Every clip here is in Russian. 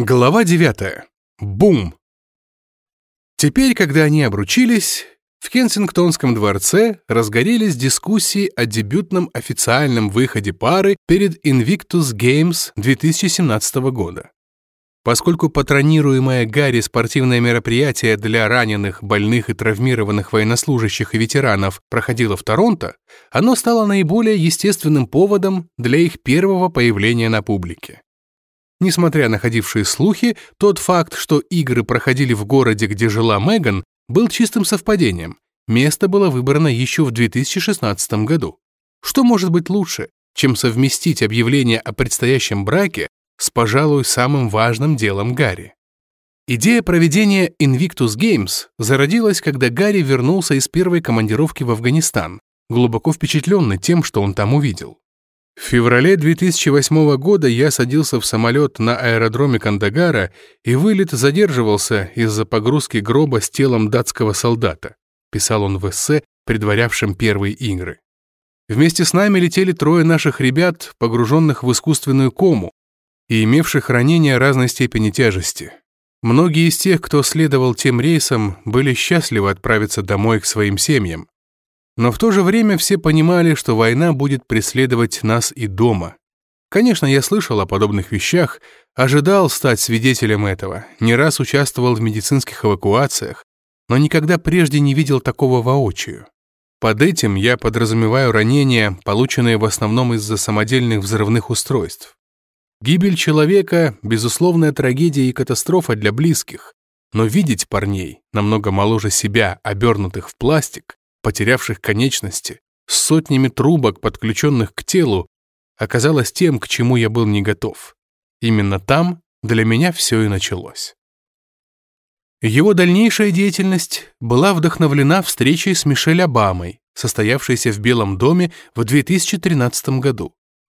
Глава 9. Бум! Теперь, когда они обручились, в Кенсингтонском дворце разгорелись дискуссии о дебютном официальном выходе пары перед Invictus Games 2017 года. Поскольку патронируемое Гарри спортивное мероприятие для раненых, больных и травмированных военнослужащих и ветеранов проходило в Торонто, оно стало наиболее естественным поводом для их первого появления на публике. Несмотря на ходившие слухи, тот факт, что игры проходили в городе, где жила Меган, был чистым совпадением. Место было выбрано еще в 2016 году. Что может быть лучше, чем совместить объявление о предстоящем браке с, пожалуй, самым важным делом Гарри? Идея проведения Invictus Games зародилась, когда Гарри вернулся из первой командировки в Афганистан, глубоко впечатленный тем, что он там увидел. В феврале 2008 года я садился в самолет на аэродроме Кандагара, и вылет задерживался из-за погрузки гроба с телом датского солдата, писал он в эссе, предварявшем первые игры. Вместе с нами летели трое наших ребят, погруженных в искусственную кому и имевших ранения разной степени тяжести. Многие из тех, кто следовал тем рейсам, были счастливы отправиться домой к своим семьям. Но в то же время все понимали, что война будет преследовать нас и дома. Конечно, я слышал о подобных вещах, ожидал стать свидетелем этого, не раз участвовал в медицинских эвакуациях, но никогда прежде не видел такого воочию. Под этим я подразумеваю ранения, полученные в основном из-за самодельных взрывных устройств. Гибель человека — безусловная трагедия и катастрофа для близких, но видеть парней, намного моложе себя, обернутых в пластик, потерявших конечности, с сотнями трубок, подключенных к телу, оказалось тем, к чему я был не готов. Именно там для меня все и началось. Его дальнейшая деятельность была вдохновлена встречей с Мишель Обамой, состоявшейся в Белом доме в 2013 году.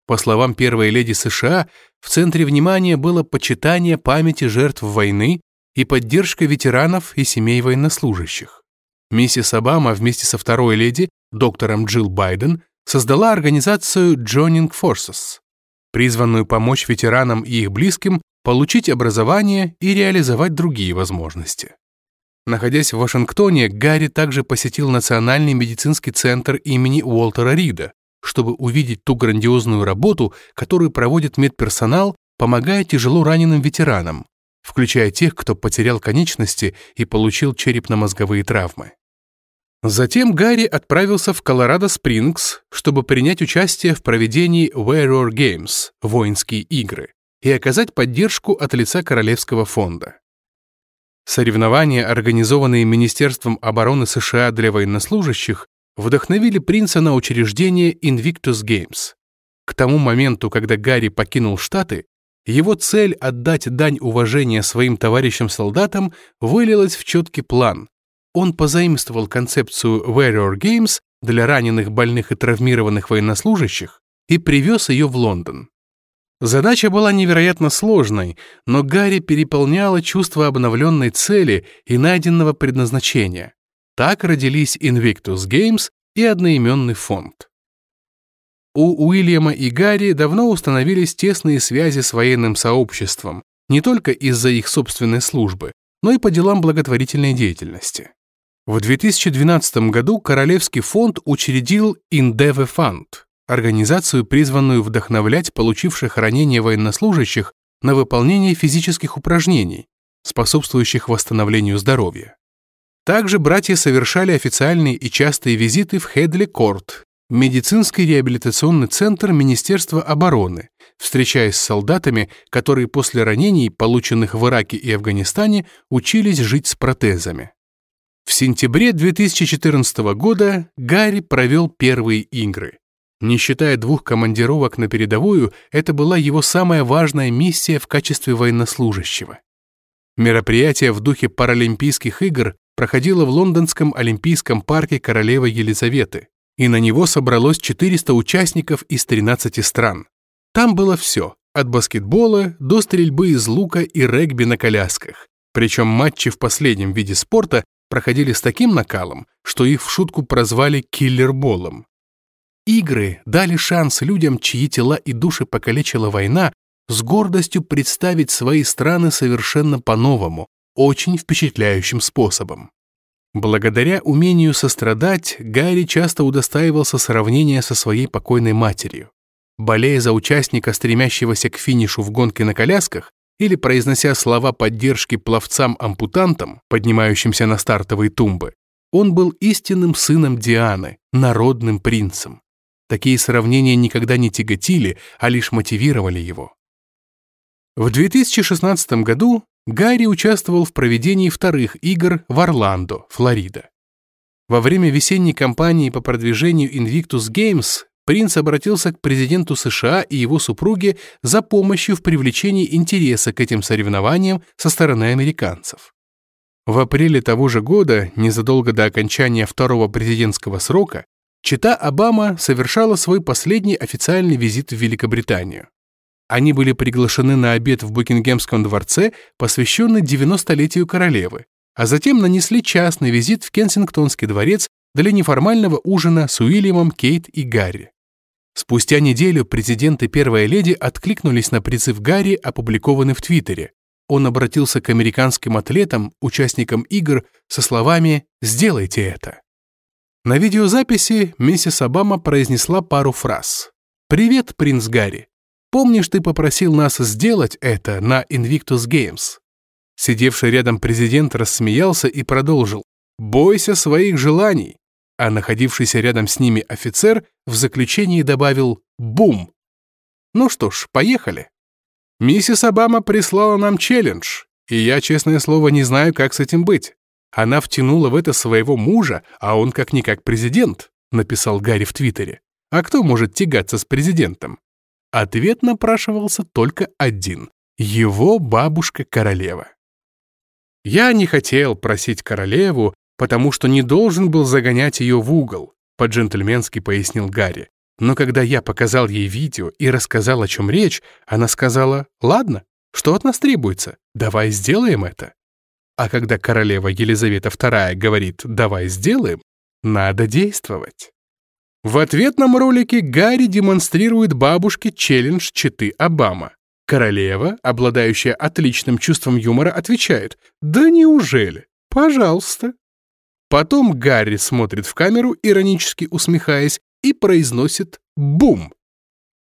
По словам первой леди США, в центре внимания было почитание памяти жертв войны и поддержка ветеранов и семей военнослужащих. Миссис Обама вместе со второй леди, доктором Джилл Байден, создала организацию Joining Forces, призванную помочь ветеранам и их близким получить образование и реализовать другие возможности. Находясь в Вашингтоне, Гарри также посетил Национальный медицинский центр имени Уолтера Рида, чтобы увидеть ту грандиозную работу, которую проводит медперсонал, помогая тяжело раненым ветеранам, включая тех, кто потерял конечности и получил черепно-мозговые травмы. Затем Гарри отправился в Колорадо-Спрингс, чтобы принять участие в проведении Warrior Games – воинские игры, и оказать поддержку от лица Королевского фонда. Соревнования, организованные Министерством обороны США для военнослужащих, вдохновили принца на учреждение Invictus Games. К тому моменту, когда Гарри покинул Штаты, его цель отдать дань уважения своим товарищам-солдатам вылилась в четкий план, он позаимствовал концепцию Warrior Games для раненых, больных и травмированных военнослужащих и привез ее в Лондон. Задача была невероятно сложной, но Гарри переполняло чувство обновленной цели и найденного предназначения. Так родились Invictus Games и одноименный фонд. У Уильяма и Гарри давно установились тесные связи с военным сообществом, не только из-за их собственной службы, но и по делам благотворительной деятельности. В 2012 году Королевский фонд учредил Индеве Фанд, организацию, призванную вдохновлять получивших ранения военнослужащих на выполнение физических упражнений, способствующих восстановлению здоровья. Также братья совершали официальные и частые визиты в Хедли-Корт, медицинский реабилитационный центр Министерства обороны, встречаясь с солдатами, которые после ранений, полученных в Ираке и Афганистане, учились жить с протезами. В сентябре 2014 года Гарри провел первые игры. Не считая двух командировок на передовую, это была его самая важная миссия в качестве военнослужащего. Мероприятие в духе Паралимпийских игр проходило в лондонском Олимпийском парке королевы Елизаветы, и на него собралось 400 участников из 13 стран. Там было все, от баскетбола до стрельбы из лука и регби на колясках. Причем матчи в последнем виде спорта проходили с таким накалом, что их в шутку прозвали киллерболом. Игры дали шанс людям, чьи тела и души покалечила война, с гордостью представить свои страны совершенно по-новому, очень впечатляющим способом. Благодаря умению сострадать, Гарри часто удостаивался сравнения со своей покойной матерью. Болея за участника, стремящегося к финишу в гонке на колясках, или произнося слова поддержки пловцам-ампутантам, поднимающимся на стартовые тумбы, он был истинным сыном Дианы, народным принцем. Такие сравнения никогда не тяготили, а лишь мотивировали его. В 2016 году Гарри участвовал в проведении вторых игр в Орландо, Флорида. Во время весенней кампании по продвижению Invictus Games принц обратился к президенту США и его супруге за помощью в привлечении интереса к этим соревнованиям со стороны американцев. В апреле того же года, незадолго до окончания второго президентского срока, Чита Обама совершала свой последний официальный визит в Великобританию. Они были приглашены на обед в Букингемском дворце, посвященный 90-летию королевы, а затем нанесли частный визит в Кенсингтонский дворец для неформального ужина с Уильямом, Кейт и Гарри. Спустя неделю президент и первая леди откликнулись на призыв Гарри, опубликованный в Твиттере, он обратился к американским атлетам, участникам игр, со словами «Сделайте это». На видеозаписи миссис Обама произнесла пару фраз. «Привет, принц Гарри. Помнишь, ты попросил нас сделать это на Invictus Games?» Сидевший рядом президент рассмеялся и продолжил. «Бойся своих желаний!» А находившийся рядом с ними офицер в заключении добавил «Бум!» Ну что ж, поехали. Миссис Обама прислала нам челлендж, и я, честное слово, не знаю, как с этим быть. Она втянула в это своего мужа, а он как-никак президент, написал Гарри в Твиттере. А кто может тягаться с президентом? Ответ напрашивался только один. Его бабушка-королева. Я не хотел просить королеву, потому что не должен был загонять ее в угол, по-джентльменски пояснил Гарри. Но когда я показал ей видео и рассказал, о чем речь, она сказала «Ладно, что от нас требуется? Давай сделаем это». А когда королева Елизавета II говорит «давай сделаем», надо действовать. В ответном ролике Гарри демонстрирует бабушке челлендж читы Обама. Королева, обладающая отличным чувством юмора, отвечает «Да неужели? Пожалуйста». Потом Гарри смотрит в камеру, иронически усмехаясь, и произносит «бум».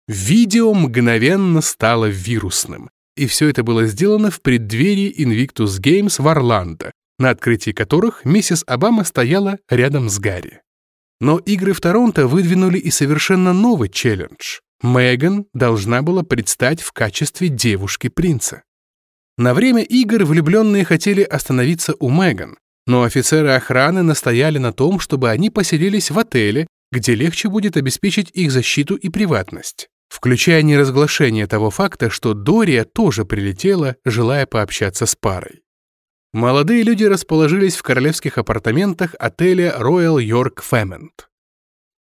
Видео мгновенно стало вирусным, и все это было сделано в преддверии Invictus Games в Орландо, на открытии которых миссис Обама стояла рядом с Гарри. Но игры в Торонто выдвинули и совершенно новый челлендж. Меган должна была предстать в качестве девушки-принца. На время игр влюбленные хотели остановиться у Меган, но офицеры охраны настояли на том, чтобы они поселились в отеле, где легче будет обеспечить их защиту и приватность, включая неразглашение того факта, что Дория тоже прилетела, желая пообщаться с парой. Молодые люди расположились в королевских апартаментах отеля Royal York Femont.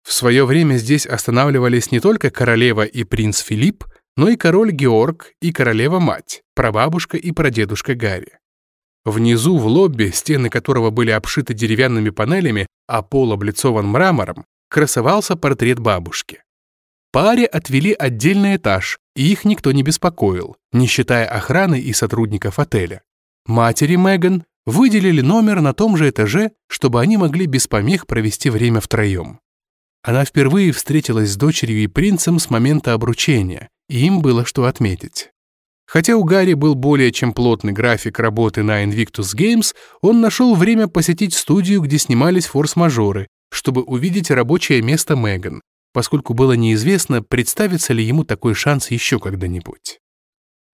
В свое время здесь останавливались не только королева и принц Филипп, но и король Георг и королева-мать, прабабушка и прадедушка Гарри. Внизу в лобби, стены которого были обшиты деревянными панелями, а пол облицован мрамором, красовался портрет бабушки. Паре отвели отдельный этаж, и их никто не беспокоил, не считая охраны и сотрудников отеля. Матери Меган выделили номер на том же этаже, чтобы они могли без помех провести время втроем. Она впервые встретилась с дочерью и принцем с момента обручения, и им было что отметить. Хотя у Гарри был более чем плотный график работы на Invictus Games, он нашел время посетить студию, где снимались форс-мажоры, чтобы увидеть рабочее место Меган, поскольку было неизвестно, представится ли ему такой шанс еще когда-нибудь.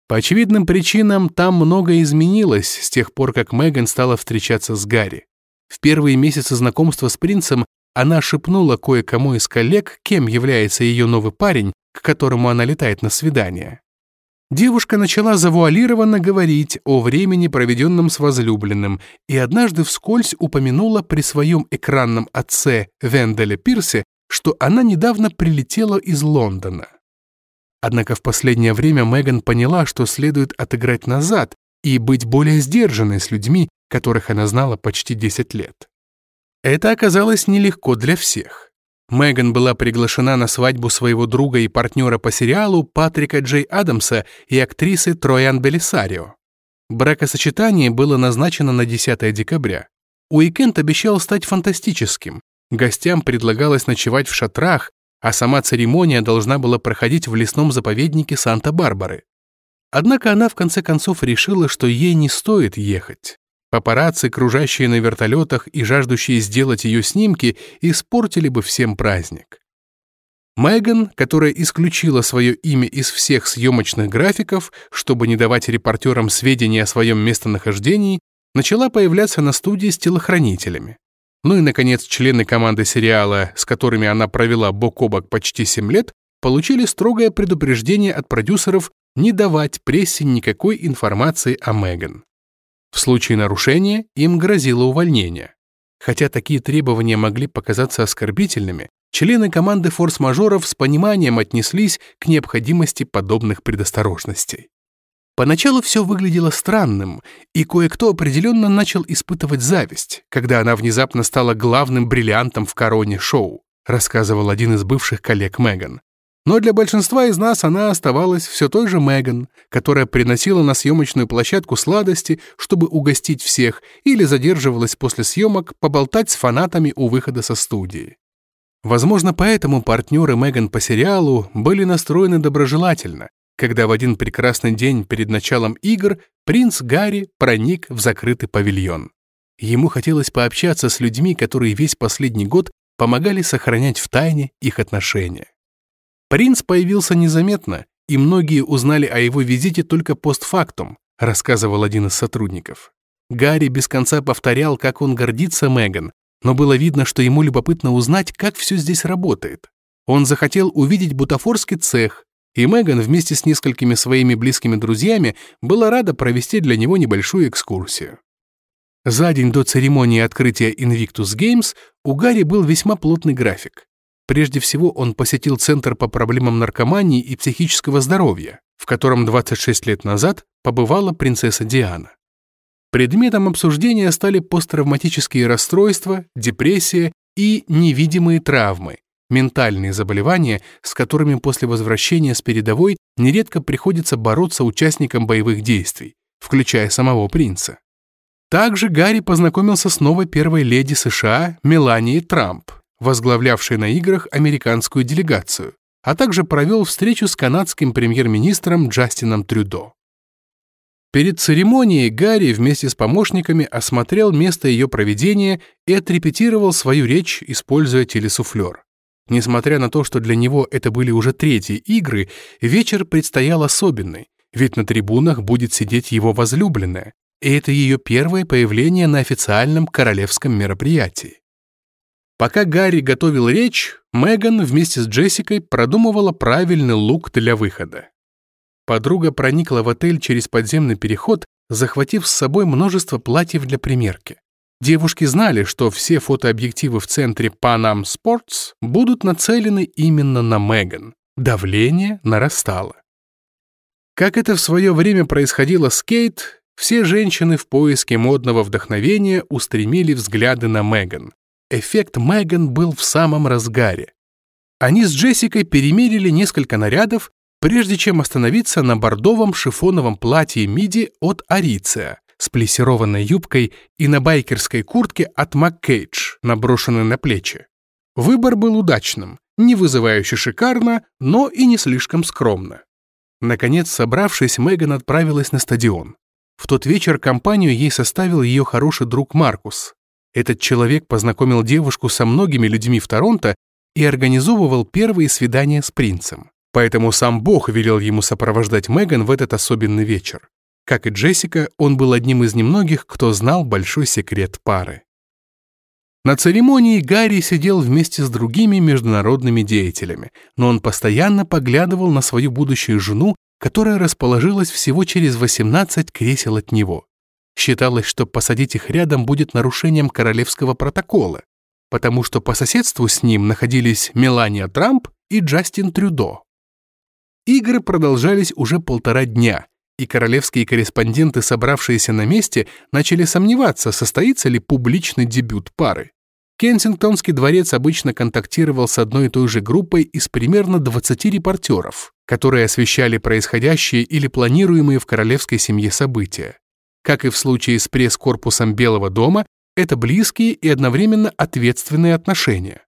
По очевидным причинам там многое изменилось с тех пор, как Меган стала встречаться с Гарри. В первые месяцы знакомства с принцем она шепнула кое-кому из коллег, кем является ее новый парень, к которому она летает на свидание. Девушка начала завуалированно говорить о времени, проведенном с возлюбленным, и однажды вскользь упомянула при своем экранном отце Венделе Пирсе, что она недавно прилетела из Лондона. Однако в последнее время Меган поняла, что следует отыграть назад и быть более сдержанной с людьми, которых она знала почти 10 лет. Это оказалось нелегко для всех. Меган была приглашена на свадьбу своего друга и партнера по сериалу Патрика Джей Адамса и актрисы Троян Белисарио. Бракосочетание было назначено на 10 декабря. Уикенд обещал стать фантастическим. Гостям предлагалось ночевать в шатрах, а сама церемония должна была проходить в лесном заповеднике Санта-Барбары. Однако она в конце концов решила, что ей не стоит ехать. Папарацци, кружащие на вертолетах и жаждущие сделать ее снимки, испортили бы всем праздник. Меган, которая исключила свое имя из всех съемочных графиков, чтобы не давать репортерам сведения о своем местонахождении, начала появляться на студии с телохранителями. Ну и, наконец, члены команды сериала, с которыми она провела бок о бок почти 7 лет, получили строгое предупреждение от продюсеров не давать прессе никакой информации о Меган. В случае нарушения им грозило увольнение. Хотя такие требования могли показаться оскорбительными, члены команды форс-мажоров с пониманием отнеслись к необходимости подобных предосторожностей. Поначалу все выглядело странным, и кое-кто определенно начал испытывать зависть, когда она внезапно стала главным бриллиантом в короне шоу, рассказывал один из бывших коллег Меган. Но для большинства из нас она оставалась все той же Меган, которая приносила на съемочную площадку сладости, чтобы угостить всех, или задерживалась после съемок поболтать с фанатами у выхода со студии. Возможно, поэтому партнеры Меган по сериалу были настроены доброжелательно, когда в один прекрасный день перед началом игр принц Гарри проник в закрытый павильон. Ему хотелось пообщаться с людьми, которые весь последний год помогали сохранять в тайне их отношения. Принц появился незаметно, и многие узнали о его визите только постфактум, рассказывал один из сотрудников. Гарри без конца повторял, как он гордится Меган, но было видно, что ему любопытно узнать, как все здесь работает. Он захотел увидеть бутафорский цех, и Меган вместе с несколькими своими близкими друзьями была рада провести для него небольшую экскурсию. За день до церемонии открытия Invictus Games у Гарри был весьма плотный график. Прежде всего он посетил Центр по проблемам наркомании и психического здоровья, в котором 26 лет назад побывала принцесса Диана. Предметом обсуждения стали посттравматические расстройства, депрессия и невидимые травмы, ментальные заболевания, с которыми после возвращения с передовой нередко приходится бороться участникам боевых действий, включая самого принца. Также Гарри познакомился с новой первой леди США Меланией Трамп, возглавлявший на играх американскую делегацию, а также провел встречу с канадским премьер-министром Джастином Трюдо. Перед церемонией Гарри вместе с помощниками осмотрел место ее проведения и отрепетировал свою речь, используя телесуфлер. Несмотря на то, что для него это были уже третьи игры, вечер предстоял особенный, ведь на трибунах будет сидеть его возлюбленная, и это ее первое появление на официальном королевском мероприятии. Пока Гарри готовил речь, Меган вместе с Джессикой продумывала правильный лук для выхода. Подруга проникла в отель через подземный переход, захватив с собой множество платьев для примерки. Девушки знали, что все фотообъективы в центре Pan Am Sports будут нацелены именно на Меган. Давление нарастало. Как это в свое время происходило с Кейт, все женщины в поиске модного вдохновения устремили взгляды на Меган эффект Меган был в самом разгаре. Они с Джессикой перемерили несколько нарядов, прежде чем остановиться на бордовом шифоновом платье миди от Ариция с плессированной юбкой и на байкерской куртке от МакКейдж, наброшенной на плечи. Выбор был удачным, не вызывающе шикарно, но и не слишком скромно. Наконец, собравшись, Меган отправилась на стадион. В тот вечер компанию ей составил ее хороший друг Маркус, этот человек познакомил девушку со многими людьми в Торонто и организовывал первые свидания с принцем. Поэтому сам Бог велел ему сопровождать Меган в этот особенный вечер. Как и Джессика, он был одним из немногих, кто знал большой секрет пары. На церемонии Гарри сидел вместе с другими международными деятелями, но он постоянно поглядывал на свою будущую жену, которая расположилась всего через 18 кресел от него. Считалось, что посадить их рядом будет нарушением королевского протокола, потому что по соседству с ним находились Мелания Трамп и Джастин Трюдо. Игры продолжались уже полтора дня, и королевские корреспонденты, собравшиеся на месте, начали сомневаться, состоится ли публичный дебют пары. Кенсингтонский дворец обычно контактировал с одной и той же группой из примерно 20 репортеров, которые освещали происходящие или планируемые в королевской семье события. Как и в случае с пресс-корпусом Белого дома, это близкие и одновременно ответственные отношения.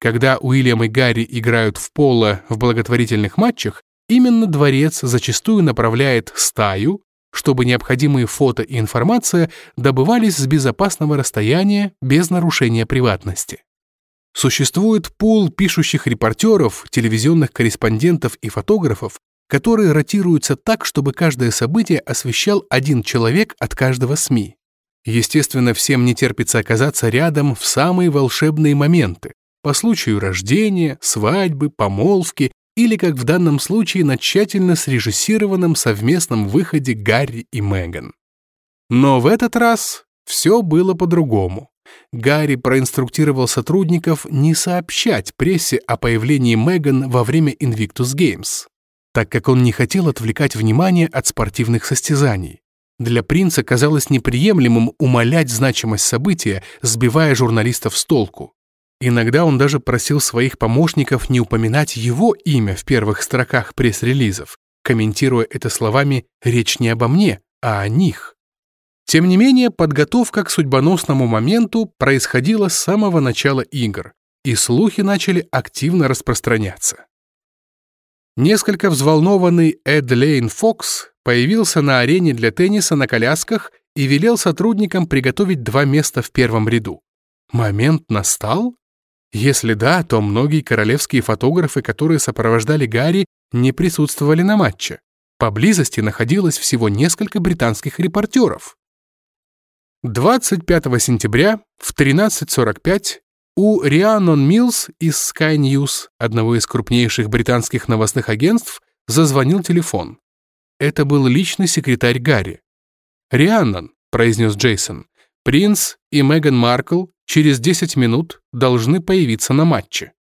Когда Уильям и Гарри играют в поло в благотворительных матчах, именно дворец зачастую направляет стаю, чтобы необходимые фото и информация добывались с безопасного расстояния без нарушения приватности. Существует пул пишущих репортеров, телевизионных корреспондентов и фотографов, которые ротируются так, чтобы каждое событие освещал один человек от каждого СМИ. Естественно, всем не терпится оказаться рядом в самые волшебные моменты, по случаю рождения, свадьбы, помолвки или, как в данном случае, на тщательно срежиссированном совместном выходе Гарри и Меган. Но в этот раз все было по-другому. Гарри проинструктировал сотрудников не сообщать прессе о появлении Меган во время Invictus Games, так как он не хотел отвлекать внимание от спортивных состязаний. Для принца казалось неприемлемым умалять значимость события, сбивая журналистов с толку. Иногда он даже просил своих помощников не упоминать его имя в первых строках пресс-релизов, комментируя это словами «речь не обо мне, а о них». Тем не менее, подготовка к судьбоносному моменту происходила с самого начала игр, и слухи начали активно распространяться. Несколько взволнованный Эд Лейн Фокс появился на арене для тенниса на колясках и велел сотрудникам приготовить два места в первом ряду. Момент настал? Если да, то многие королевские фотографы, которые сопровождали Гарри, не присутствовали на матче. Поблизости находилось всего несколько британских репортеров. 25 сентября в 13.45 у Рианон Милс из Sky News, одного из крупнейших британских новостных агентств, зазвонил телефон. Это был личный секретарь Гарри. «Рианнон», — произнес Джейсон, — «принц и Меган Маркл через 10 минут должны появиться на матче.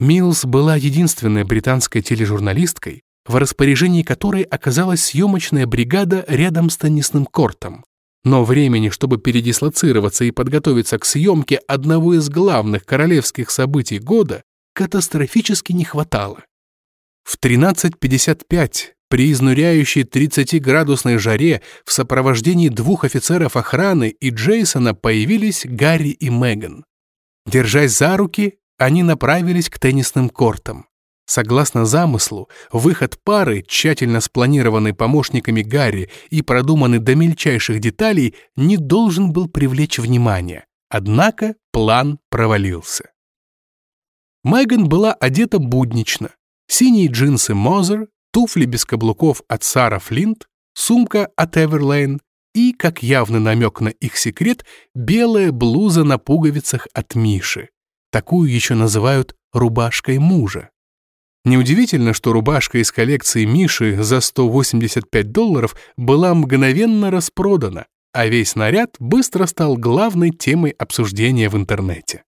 Милс была единственной британской тележурналисткой, в распоряжении которой оказалась съемочная бригада рядом с теннисным кортом. Но времени, чтобы передислоцироваться и подготовиться к съемке одного из главных королевских событий года, катастрофически не хватало. В 13.55 при изнуряющей 30-градусной жаре в сопровождении двух офицеров охраны и Джейсона появились Гарри и Меган. Держась за руки, они направились к теннисным кортам. Согласно замыслу, выход пары, тщательно спланированный помощниками Гарри и продуманный до мельчайших деталей, не должен был привлечь внимание. Однако план провалился. Меган была одета буднично. Синие джинсы Мозер, туфли без каблуков от Сара Флинт, сумка от Эверлейн и, как явный намек на их секрет, белая блуза на пуговицах от Миши. Такую еще называют рубашкой мужа. Неудивительно, что рубашка из коллекции Миши за 185 долларов была мгновенно распродана, а весь наряд быстро стал главной темой обсуждения в интернете.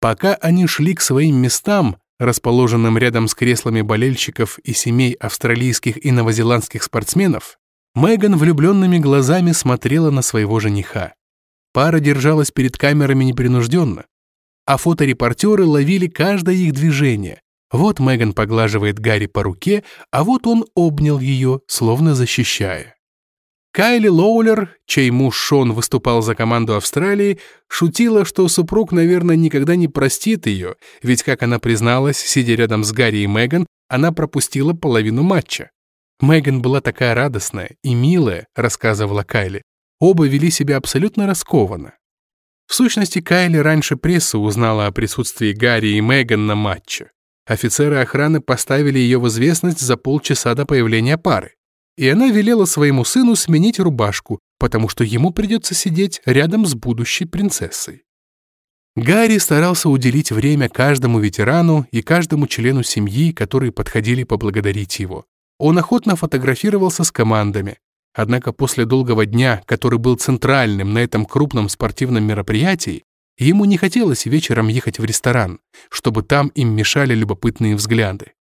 Пока они шли к своим местам, расположенным рядом с креслами болельщиков и семей австралийских и новозеландских спортсменов, Меган влюбленными глазами смотрела на своего жениха. Пара держалась перед камерами непринужденно, а фоторепортеры ловили каждое их движение. Вот Меган поглаживает Гарри по руке, а вот он обнял ее, словно защищая. Кайли Лоулер, чей муж Шон выступал за команду Австралии, шутила, что супруг, наверное, никогда не простит ее, ведь, как она призналась, сидя рядом с Гарри и Меган, она пропустила половину матча. Меган была такая радостная и милая, рассказывала Кайли. Оба вели себя абсолютно раскованно. В сущности, Кайли раньше пресса узнала о присутствии Гарри и Меган на матче. Офицеры охраны поставили ее в известность за полчаса до появления пары и она велела своему сыну сменить рубашку, потому что ему придется сидеть рядом с будущей принцессой. Гарри старался уделить время каждому ветерану и каждому члену семьи, которые подходили поблагодарить его. Он охотно фотографировался с командами. Однако после долгого дня, который был центральным на этом крупном спортивном мероприятии, ему не хотелось вечером ехать в ресторан, чтобы там им мешали любопытные взгляды.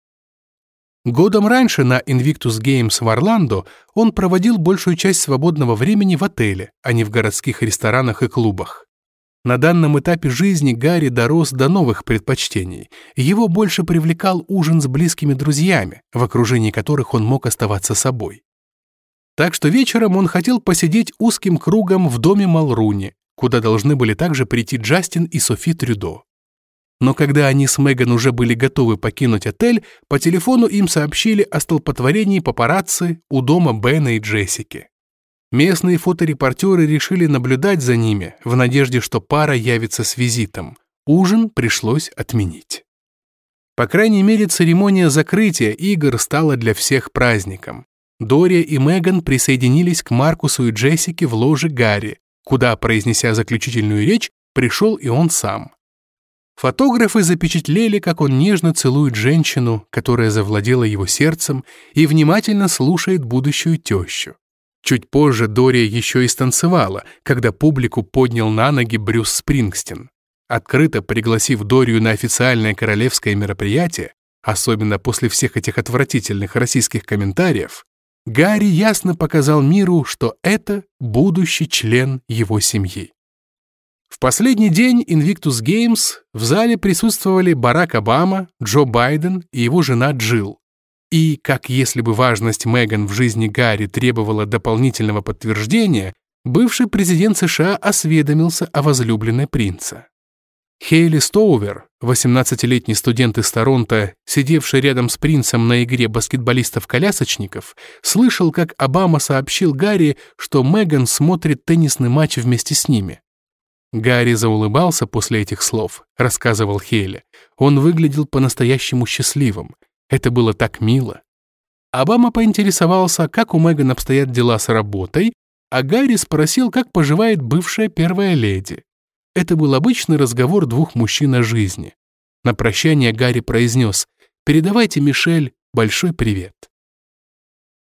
Годом раньше на Invictus Games в Орландо он проводил большую часть свободного времени в отеле, а не в городских ресторанах и клубах. На данном этапе жизни Гарри дорос до новых предпочтений. Его больше привлекал ужин с близкими друзьями, в окружении которых он мог оставаться собой. Так что вечером он хотел посидеть узким кругом в доме Малруни, куда должны были также прийти Джастин и Софи Трюдо. Но когда они с Меган уже были готовы покинуть отель, по телефону им сообщили о столпотворении папарацци у дома Бена и Джессики. Местные фоторепортеры решили наблюдать за ними в надежде, что пара явится с визитом. Ужин пришлось отменить. По крайней мере, церемония закрытия игр стала для всех праздником. Дория и Меган присоединились к Маркусу и Джессике в ложе Гарри, куда, произнеся заключительную речь, пришел и он сам. Фотографы запечатлели, как он нежно целует женщину, которая завладела его сердцем и внимательно слушает будущую тещу. Чуть позже Дория еще и станцевала, когда публику поднял на ноги Брюс Спрингстин. Открыто пригласив Дорию на официальное королевское мероприятие, особенно после всех этих отвратительных российских комментариев, Гарри ясно показал миру, что это будущий член его семьи. В последний день Invictus Games в зале присутствовали Барак Обама, Джо Байден и его жена Джилл. И, как если бы важность Меган в жизни Гарри требовала дополнительного подтверждения, бывший президент США осведомился о возлюбленной принца. Хейли Стоувер, 18-летний студент из Торонто, сидевший рядом с принцем на игре баскетболистов-колясочников, слышал, как Обама сообщил Гарри, что Меган смотрит теннисный матч вместе с ними. Гарри заулыбался после этих слов, рассказывал Хейли. Он выглядел по-настоящему счастливым. Это было так мило. Обама поинтересовался, как у Меган обстоят дела с работой, а Гарри спросил, как поживает бывшая первая леди. Это был обычный разговор двух мужчин о жизни. На прощание Гарри произнес «Передавайте Мишель большой привет».